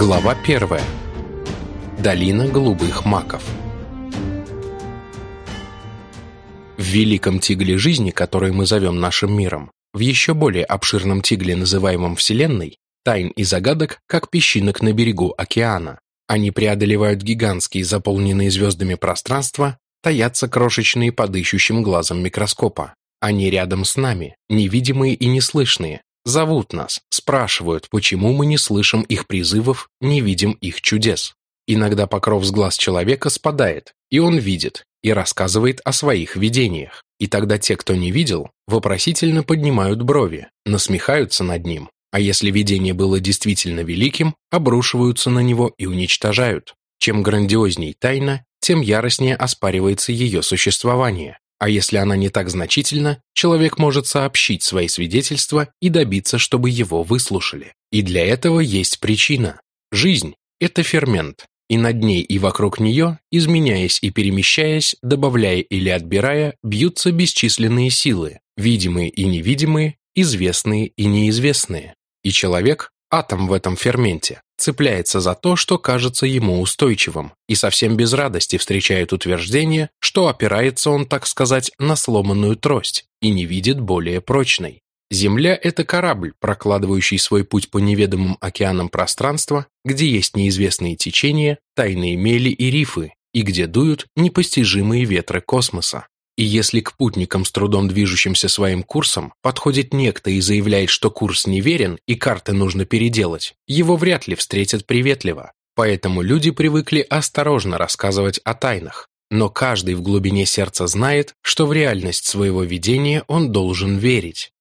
Глава первая. Долина голубых маков. В великом тигле жизни, который мы зовем нашим миром, в еще более обширном тигле, называемом Вселенной, тайн и загадок, как песчинок на берегу океана. Они преодолевают гигантские заполненные звездами пространства, таятся крошечные под ищущим глазом микроскопа. Они рядом с нами, невидимые и неслышные, Зовут нас, спрашивают, почему мы не слышим их призывов, не видим их чудес. Иногда покров с глаз человека спадает, и он видит, и рассказывает о своих видениях. И тогда те, кто не видел, вопросительно поднимают брови, насмехаются над ним, а если видение было действительно великим, обрушиваются на него и уничтожают. Чем грандиозней тайна, тем яростнее оспаривается ее существование. А если она не так значительна, человек может сообщить свои свидетельства и добиться, чтобы его выслушали. И для этого есть причина. Жизнь – это фермент, и над ней и вокруг нее, изменяясь и перемещаясь, добавляя или отбирая, бьются бесчисленные силы, видимые и невидимые, известные и неизвестные. И человек – атом в этом ферменте, цепляется за то, что кажется ему устойчивым, и совсем без радости встречает утверждение, что опирается он, так сказать, на сломанную трость и не видит более прочной. Земля – это корабль, прокладывающий свой путь по неведомым океанам пространства, где есть неизвестные течения, тайные мели и рифы, и где дуют непостижимые ветры космоса. И если к путникам с трудом движущимся своим курсом подходит некто и заявляет, что курс неверен и карты нужно переделать, его вряд ли встретят приветливо. Поэтому люди привыкли осторожно рассказывать о тайнах. Но каждый в глубине сердца знает, что в реальность своего видения он должен верить.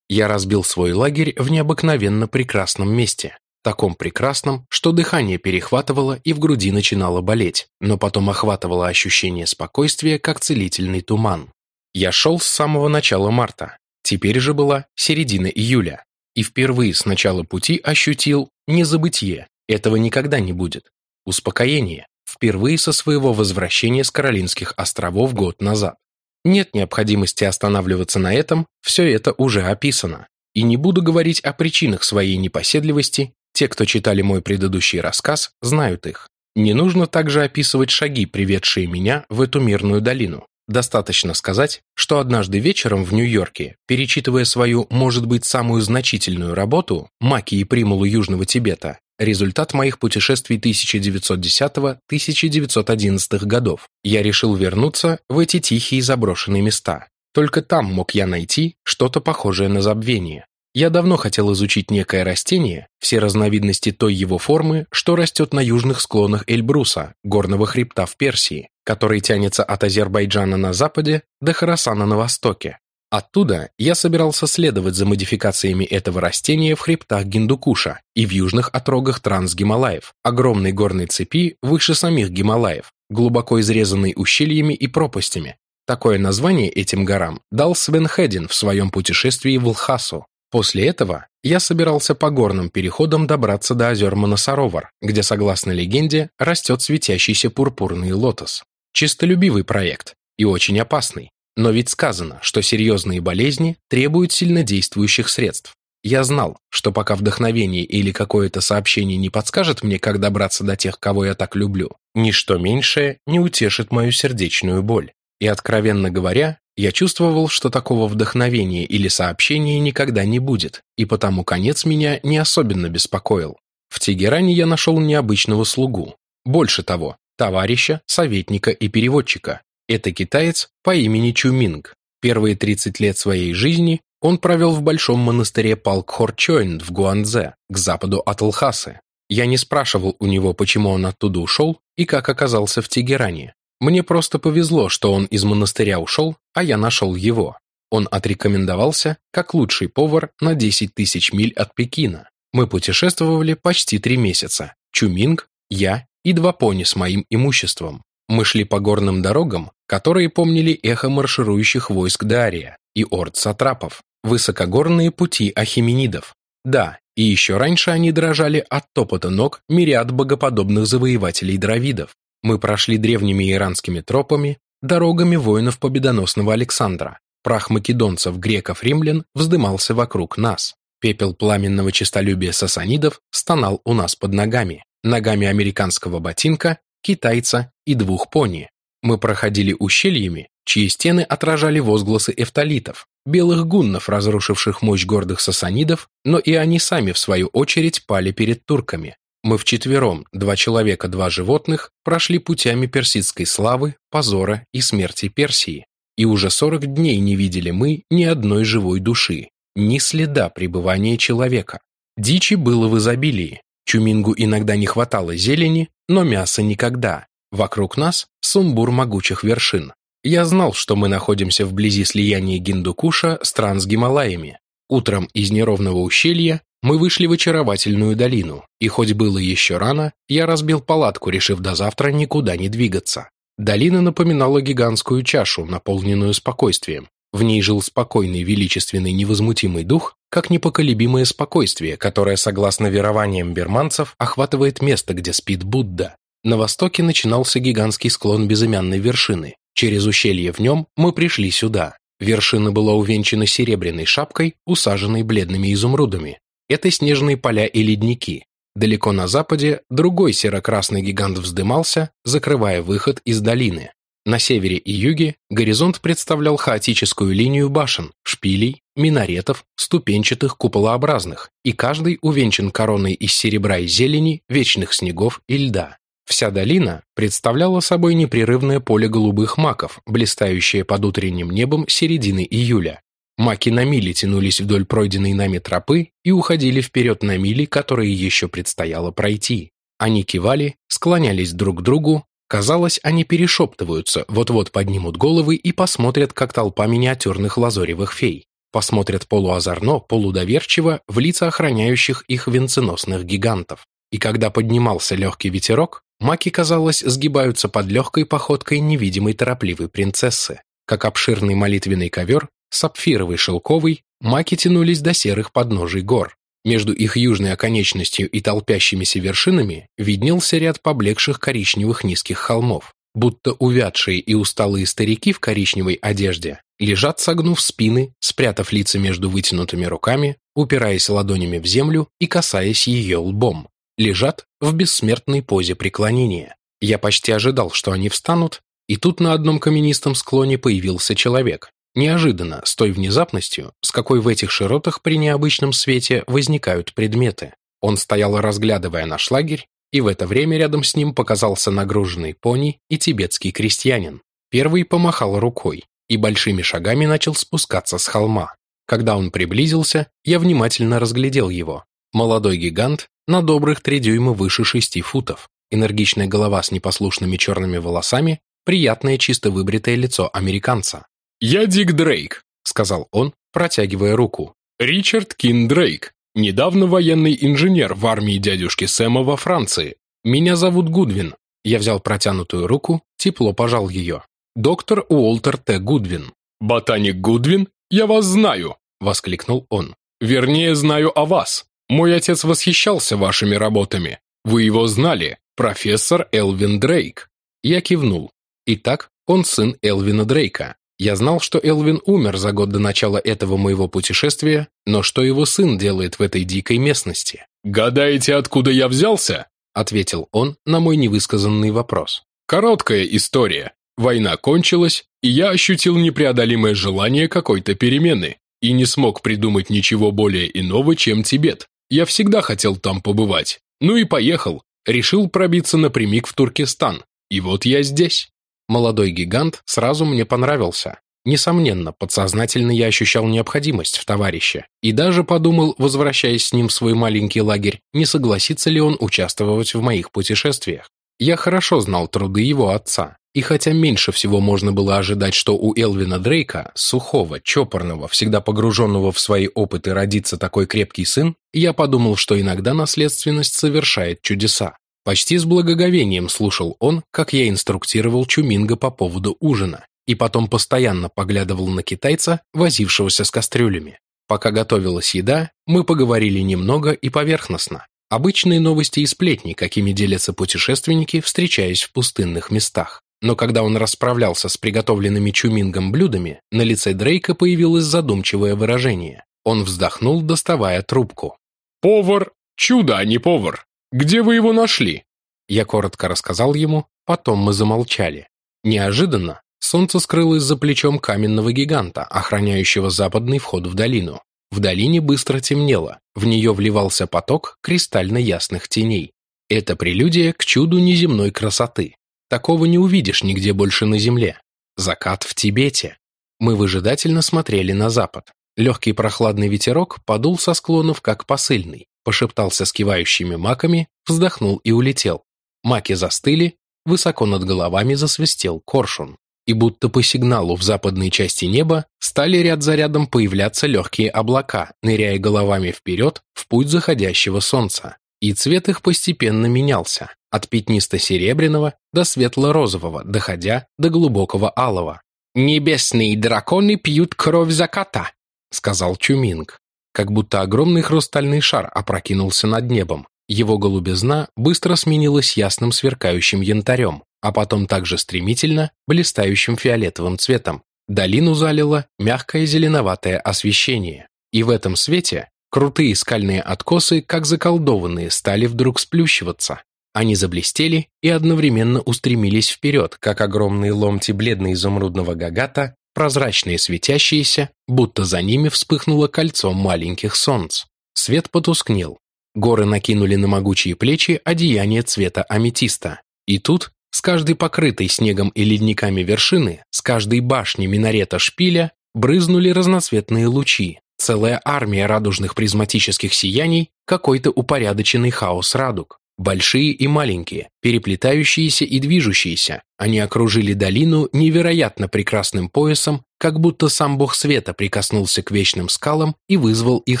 Я разбил свой лагерь в необыкновенно прекрасном месте, таком прекрасном, что дыхание перехватывало и в груди начинало болеть, но потом охватывало ощущение спокойствия, как целительный туман. Я шел с самого начала марта, теперь же была середина июля, и впервые с начала пути ощутил незабытие, этого никогда не будет, успокоение, впервые со своего возвращения с Каролинских островов год назад. Нет необходимости останавливаться на этом, все это уже описано. И не буду говорить о причинах своей непоседливости те, кто читали мой предыдущий рассказ, знают их. Не нужно также описывать шаги, приведшие меня в эту мирную долину. Достаточно сказать, что однажды вечером в Нью-Йорке, перечитывая свою, может быть, самую значительную работу «Маки и примулы Южного Тибета», результат моих путешествий 1910-1911 годов, я решил вернуться в эти тихие заброшенные места. Только там мог я найти что-то похожее на забвение. Я давно хотел изучить некое растение, все разновидности той его формы, что растет на южных склонах Эльбруса, горного хребта в Персии, который тянется от Азербайджана на западе до Харасана на востоке. Оттуда я собирался следовать за модификациями этого растения в хребтах Гиндукуша и в южных отрогах Трансгималаев, огромной горной цепи выше самих Гималаев, глубоко изрезанной ущельями и пропастями. Такое название этим горам дал Свен Хедин в своем путешествии в Лхасу, После этого я собирался по горным переходам добраться до озер Моносоровар, где, согласно легенде, растет светящийся пурпурный лотос. Чистолюбивый проект и очень опасный. Но ведь сказано, что серьезные болезни требуют сильнодействующих средств. Я знал, что пока вдохновение или какое-то сообщение не подскажет мне, как добраться до тех, кого я так люблю, ничто меньшее не утешит мою сердечную боль. И, откровенно говоря, я чувствовал, что такого вдохновения или сообщения никогда не будет, и потому конец меня не особенно беспокоил. В Тегеране я нашел необычного слугу. Больше того, товарища, советника и переводчика. Это китаец по имени Чуминг. Первые 30 лет своей жизни он провел в большом монастыре Палкхорчойн в Гуанзе, к западу от Лхасы. Я не спрашивал у него, почему он оттуда ушел и как оказался в Тегеране. Мне просто повезло, что он из монастыря ушел, а я нашел его. Он отрекомендовался как лучший повар на 10 тысяч миль от Пекина. Мы путешествовали почти три месяца. Чуминг, я и два пони с моим имуществом. Мы шли по горным дорогам, которые помнили эхо марширующих войск Дария и орд сатрапов, высокогорные пути ахименидов. Да, и еще раньше они дрожали от топота ног мириад богоподобных завоевателей дравидов. Мы прошли древними иранскими тропами, дорогами воинов победоносного Александра. Прах македонцев, греков, римлян вздымался вокруг нас. Пепел пламенного честолюбия сасанидов стонал у нас под ногами. ногами американского ботинка, китайца и двух пони. Мы проходили ущельями, чьи стены отражали возгласы эфталитов, белых гуннов, разрушивших мощь гордых сасанидов, но и они сами, в свою очередь, пали перед турками. Мы вчетвером, два человека, два животных, прошли путями персидской славы, позора и смерти Персии. И уже сорок дней не видели мы ни одной живой души, ни следа пребывания человека. Дичи было в изобилии. Чумингу иногда не хватало зелени, но мяса никогда. Вокруг нас сумбур могучих вершин. Я знал, что мы находимся вблизи слияния Гиндукуша с Трансгималаями. Утром из неровного ущелья мы вышли в очаровательную долину, и хоть было еще рано, я разбил палатку, решив до завтра никуда не двигаться. Долина напоминала гигантскую чашу, наполненную спокойствием. В ней жил спокойный, величественный, невозмутимый дух, как непоколебимое спокойствие, которое, согласно верованиям берманцев, охватывает место, где спит Будда. На востоке начинался гигантский склон безымянной вершины. Через ущелье в нем мы пришли сюда. Вершина была увенчана серебряной шапкой, усаженной бледными изумрудами. Это снежные поля и ледники. Далеко на западе другой серо-красный гигант вздымался, закрывая выход из долины. На севере и юге горизонт представлял хаотическую линию башен, шпилей, минаретов, ступенчатых куполообразных, и каждый увенчан короной из серебра и зелени, вечных снегов и льда. Вся долина представляла собой непрерывное поле голубых маков, блистающее под утренним небом середины июля. Маки на мили тянулись вдоль пройденной нами тропы и уходили вперед на мили, которые еще предстояло пройти. Они кивали, склонялись друг к другу, Казалось, они перешептываются, вот-вот поднимут головы и посмотрят, как толпа миниатюрных лазоревых фей. Посмотрят полуозорно, полудоверчиво в лица охраняющих их венценосных гигантов. И когда поднимался легкий ветерок, маки, казалось, сгибаются под легкой походкой невидимой торопливой принцессы. Как обширный молитвенный ковер, сапфировый шелковый, маки тянулись до серых подножий гор. Между их южной оконечностью и толпящимися вершинами виднелся ряд поблекших коричневых низких холмов, будто увядшие и усталые старики в коричневой одежде лежат, согнув спины, спрятав лица между вытянутыми руками, упираясь ладонями в землю и касаясь ее лбом. Лежат в бессмертной позе преклонения. Я почти ожидал, что они встанут, и тут на одном каменистом склоне появился человек, Неожиданно, с той внезапностью, с какой в этих широтах при необычном свете возникают предметы. Он стоял, разглядывая наш лагерь, и в это время рядом с ним показался нагруженный пони и тибетский крестьянин. Первый помахал рукой и большими шагами начал спускаться с холма. Когда он приблизился, я внимательно разглядел его. Молодой гигант на добрых три дюйма выше шести футов. Энергичная голова с непослушными черными волосами, приятное чисто выбритое лицо американца. «Я Дик Дрейк», — сказал он, протягивая руку. «Ричард Кин Дрейк, недавно военный инженер в армии дядюшки Сэма во Франции. Меня зовут Гудвин». Я взял протянутую руку, тепло пожал ее. «Доктор Уолтер Т. Гудвин». «Ботаник Гудвин? Я вас знаю!» — воскликнул он. «Вернее, знаю о вас. Мой отец восхищался вашими работами. Вы его знали, профессор Элвин Дрейк». Я кивнул. Итак, он сын Элвина Дрейка. Я знал, что Элвин умер за год до начала этого моего путешествия, но что его сын делает в этой дикой местности? «Гадаете, откуда я взялся?» — ответил он на мой невысказанный вопрос. «Короткая история. Война кончилась, и я ощутил непреодолимое желание какой-то перемены, и не смог придумать ничего более иного, чем Тибет. Я всегда хотел там побывать. Ну и поехал. Решил пробиться напрямик в Туркестан. И вот я здесь. Молодой гигант сразу мне понравился. Несомненно, подсознательно я ощущал необходимость в товарище и даже подумал, возвращаясь с ним в свой маленький лагерь, не согласится ли он участвовать в моих путешествиях. Я хорошо знал труды его отца, и хотя меньше всего можно было ожидать, что у Элвина Дрейка, сухого, чопорного, всегда погруженного в свои опыты, родится такой крепкий сын, я подумал, что иногда наследственность совершает чудеса. Почти с благоговением слушал он, как я инструктировал Чуминга по поводу ужина, и потом постоянно поглядывал на китайца, возившегося с кастрюлями. Пока готовилась еда, мы поговорили немного и поверхностно. Обычные новости и сплетни, какими делятся путешественники, встречаясь в пустынных местах. Но когда он расправлялся с приготовленными Чумингом блюдами, на лице Дрейка появилось задумчивое выражение. Он вздохнул, доставая трубку. «Повар – чудо, а не повар. Где вы его нашли?» Я коротко рассказал ему, потом мы замолчали. Неожиданно солнце скрылось за плечом каменного гиганта, охраняющего западный вход в долину. В долине быстро темнело, в нее вливался поток кристально ясных теней. Это прелюдия к чуду неземной красоты. Такого не увидишь нигде больше на земле. Закат в Тибете. Мы выжидательно смотрели на запад. Легкий прохладный ветерок подул со склонов, как посыльный, пошептался с кивающими маками, вздохнул и улетел. Маки застыли, высоко над головами засвистел коршун и будто по сигналу в западной части неба стали ряд за рядом появляться легкие облака, ныряя головами вперед в путь заходящего солнца. И цвет их постепенно менялся, от пятнисто-серебряного до светло-розового, доходя до глубокого алого. «Небесные драконы пьют кровь заката», — сказал Чуминг. Как будто огромный хрустальный шар опрокинулся над небом. Его голубизна быстро сменилась ясным сверкающим янтарем, а потом также стремительно блистающим фиолетовым цветом. Долину залило мягкое зеленоватое освещение. И в этом свете крутые скальные откосы, как заколдованные, стали вдруг сплющиваться. Они заблестели и одновременно устремились вперед, как огромные ломти бледно-изумрудного гагата, прозрачные светящиеся, будто за ними вспыхнуло кольцо маленьких солнц. Свет потускнел. Горы накинули на могучие плечи одеяние цвета аметиста. И тут с каждой покрытой снегом и ледниками вершины, с каждой башни минарета шпиля брызнули разноцветные лучи, целая армия радужных призматических сияний, какой-то упорядоченный хаос радуг. Большие и маленькие, переплетающиеся и движущиеся, они окружили долину невероятно прекрасным поясом, как будто сам бог света прикоснулся к вечным скалам и вызвал их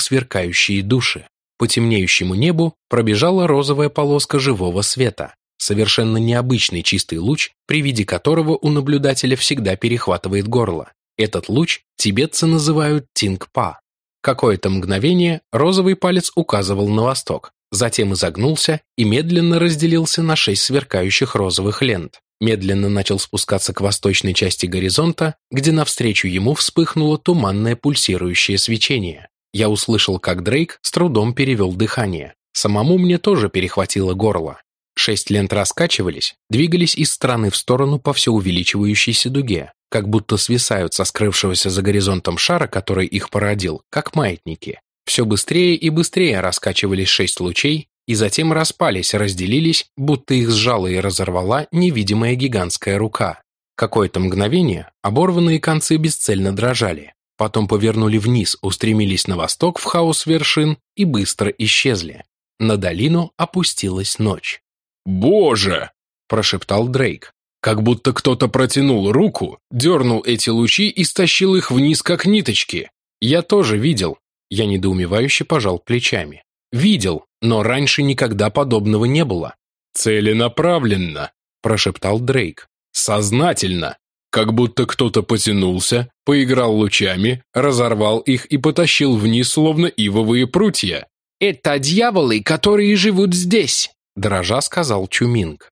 сверкающие души. По темнеющему небу пробежала розовая полоска живого света, совершенно необычный чистый луч, при виде которого у наблюдателя всегда перехватывает горло. Этот луч тибетцы называют Тингпа. Какое-то мгновение розовый палец указывал на восток, затем изогнулся и медленно разделился на шесть сверкающих розовых лент. Медленно начал спускаться к восточной части горизонта, где навстречу ему вспыхнуло туманное пульсирующее свечение. Я услышал, как Дрейк с трудом перевел дыхание. Самому мне тоже перехватило горло. Шесть лент раскачивались, двигались из стороны в сторону по все увеличивающейся дуге, как будто свисают со скрывшегося за горизонтом шара, который их породил, как маятники. Все быстрее и быстрее раскачивались шесть лучей, и затем распались, разделились, будто их сжала и разорвала невидимая гигантская рука. Какое-то мгновение оборванные концы бесцельно дрожали, потом повернули вниз, устремились на восток в хаос вершин и быстро исчезли. На долину опустилась ночь. «Боже!» – прошептал Дрейк. Как будто кто-то протянул руку, дернул эти лучи и стащил их вниз, как ниточки. Я тоже видел. Я недоумевающе пожал плечами. Видел, но раньше никогда подобного не было. «Целенаправленно», – прошептал Дрейк. «Сознательно. Как будто кто-то потянулся, поиграл лучами, разорвал их и потащил вниз, словно ивовые прутья». «Это дьяволы, которые живут здесь», дрожа сказал Чуминг.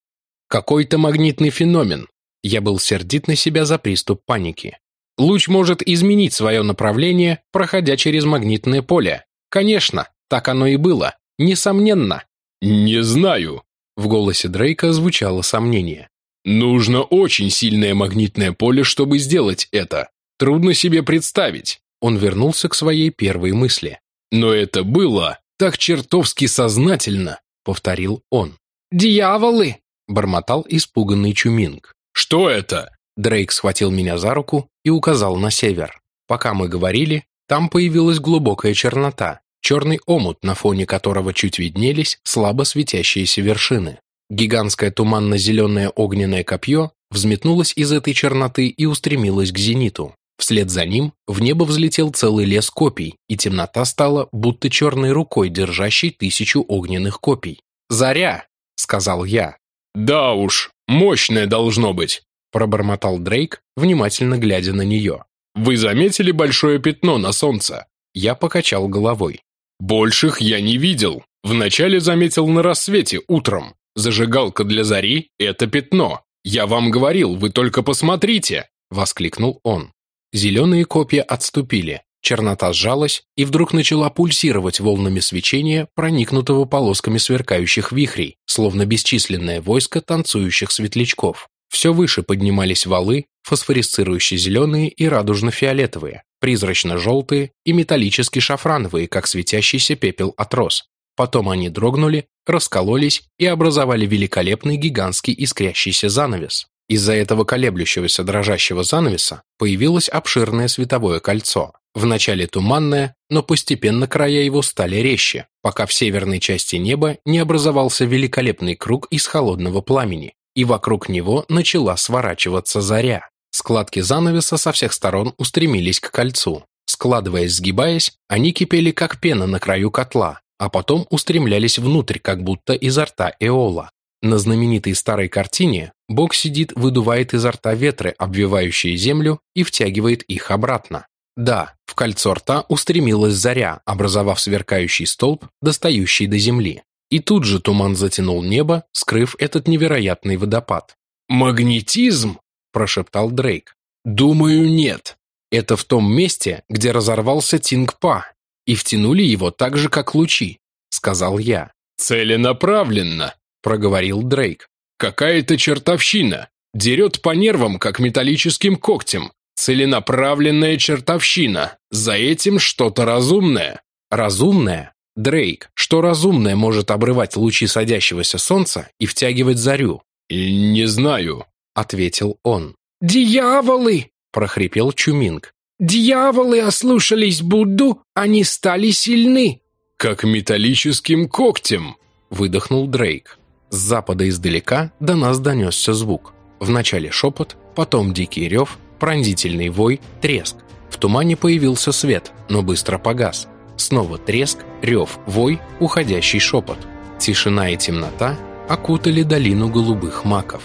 Какой-то магнитный феномен. Я был сердит на себя за приступ паники. Луч может изменить свое направление, проходя через магнитное поле. Конечно, так оно и было. Несомненно. Не знаю. В голосе Дрейка звучало сомнение. Нужно очень сильное магнитное поле, чтобы сделать это. Трудно себе представить. Он вернулся к своей первой мысли. Но это было так чертовски сознательно. — повторил он. «Дьяволы!» — бормотал испуганный Чуминг. «Что это?» Дрейк схватил меня за руку и указал на север. Пока мы говорили, там появилась глубокая чернота, черный омут, на фоне которого чуть виднелись слабо светящиеся вершины. Гигантское туманно-зеленое огненное копье взметнулось из этой черноты и устремилось к зениту. Вслед за ним в небо взлетел целый лес копий, и темнота стала будто черной рукой, держащей тысячу огненных копий. «Заря!» — сказал я. «Да уж, мощное должно быть!» — пробормотал Дрейк, внимательно глядя на нее. «Вы заметили большое пятно на солнце?» Я покачал головой. «Больших я не видел. Вначале заметил на рассвете, утром. Зажигалка для зари — это пятно. Я вам говорил, вы только посмотрите!» — воскликнул он. Зеленые копья отступили. Чернота сжалась и вдруг начала пульсировать волнами свечения, проникнутого полосками сверкающих вихрей, словно бесчисленное войско танцующих светлячков. Все выше поднимались валы, фосфорисцирующие зеленые и радужно-фиолетовые, призрачно-желтые и металлически шафрановые, как светящийся пепел от роз. Потом они дрогнули, раскололись и образовали великолепный гигантский искрящийся занавес. Из-за этого колеблющегося дрожащего занавеса появилось обширное световое кольцо. Вначале туманное, но постепенно края его стали резче, пока в северной части неба не образовался великолепный круг из холодного пламени, и вокруг него начала сворачиваться заря. Складки занавеса со всех сторон устремились к кольцу. Складываясь, сгибаясь, они кипели как пена на краю котла, а потом устремлялись внутрь, как будто изо рта Эола. На знаменитой старой картине Бог сидит, выдувает изо рта ветры, обвивающие землю, и втягивает их обратно. Да, в кольцо рта устремилась заря, образовав сверкающий столб, достающий до земли. И тут же туман затянул небо, скрыв этот невероятный водопад. «Магнетизм?» – прошептал Дрейк. «Думаю, нет. Это в том месте, где разорвался Тингпа, и втянули его так же, как лучи», – сказал я. «Целенаправленно», – проговорил Дрейк. «Какая-то чертовщина. Дерет по нервам, как металлическим когтем. Целенаправленная чертовщина. За этим что-то разумное». «Разумное? Дрейк, что разумное может обрывать лучи садящегося солнца и втягивать зарю?» «Не знаю», — ответил он. «Дьяволы!» — прохрипел Чуминг. «Дьяволы ослушались Будду, они стали сильны!» «Как металлическим когтем!» — выдохнул Дрейк. С запада издалека до нас донесся звук. Вначале шепот, потом дикий рев, пронзительный вой, треск. В тумане появился свет, но быстро погас. Снова треск, рев, вой, уходящий шепот. Тишина и темнота окутали долину голубых маков.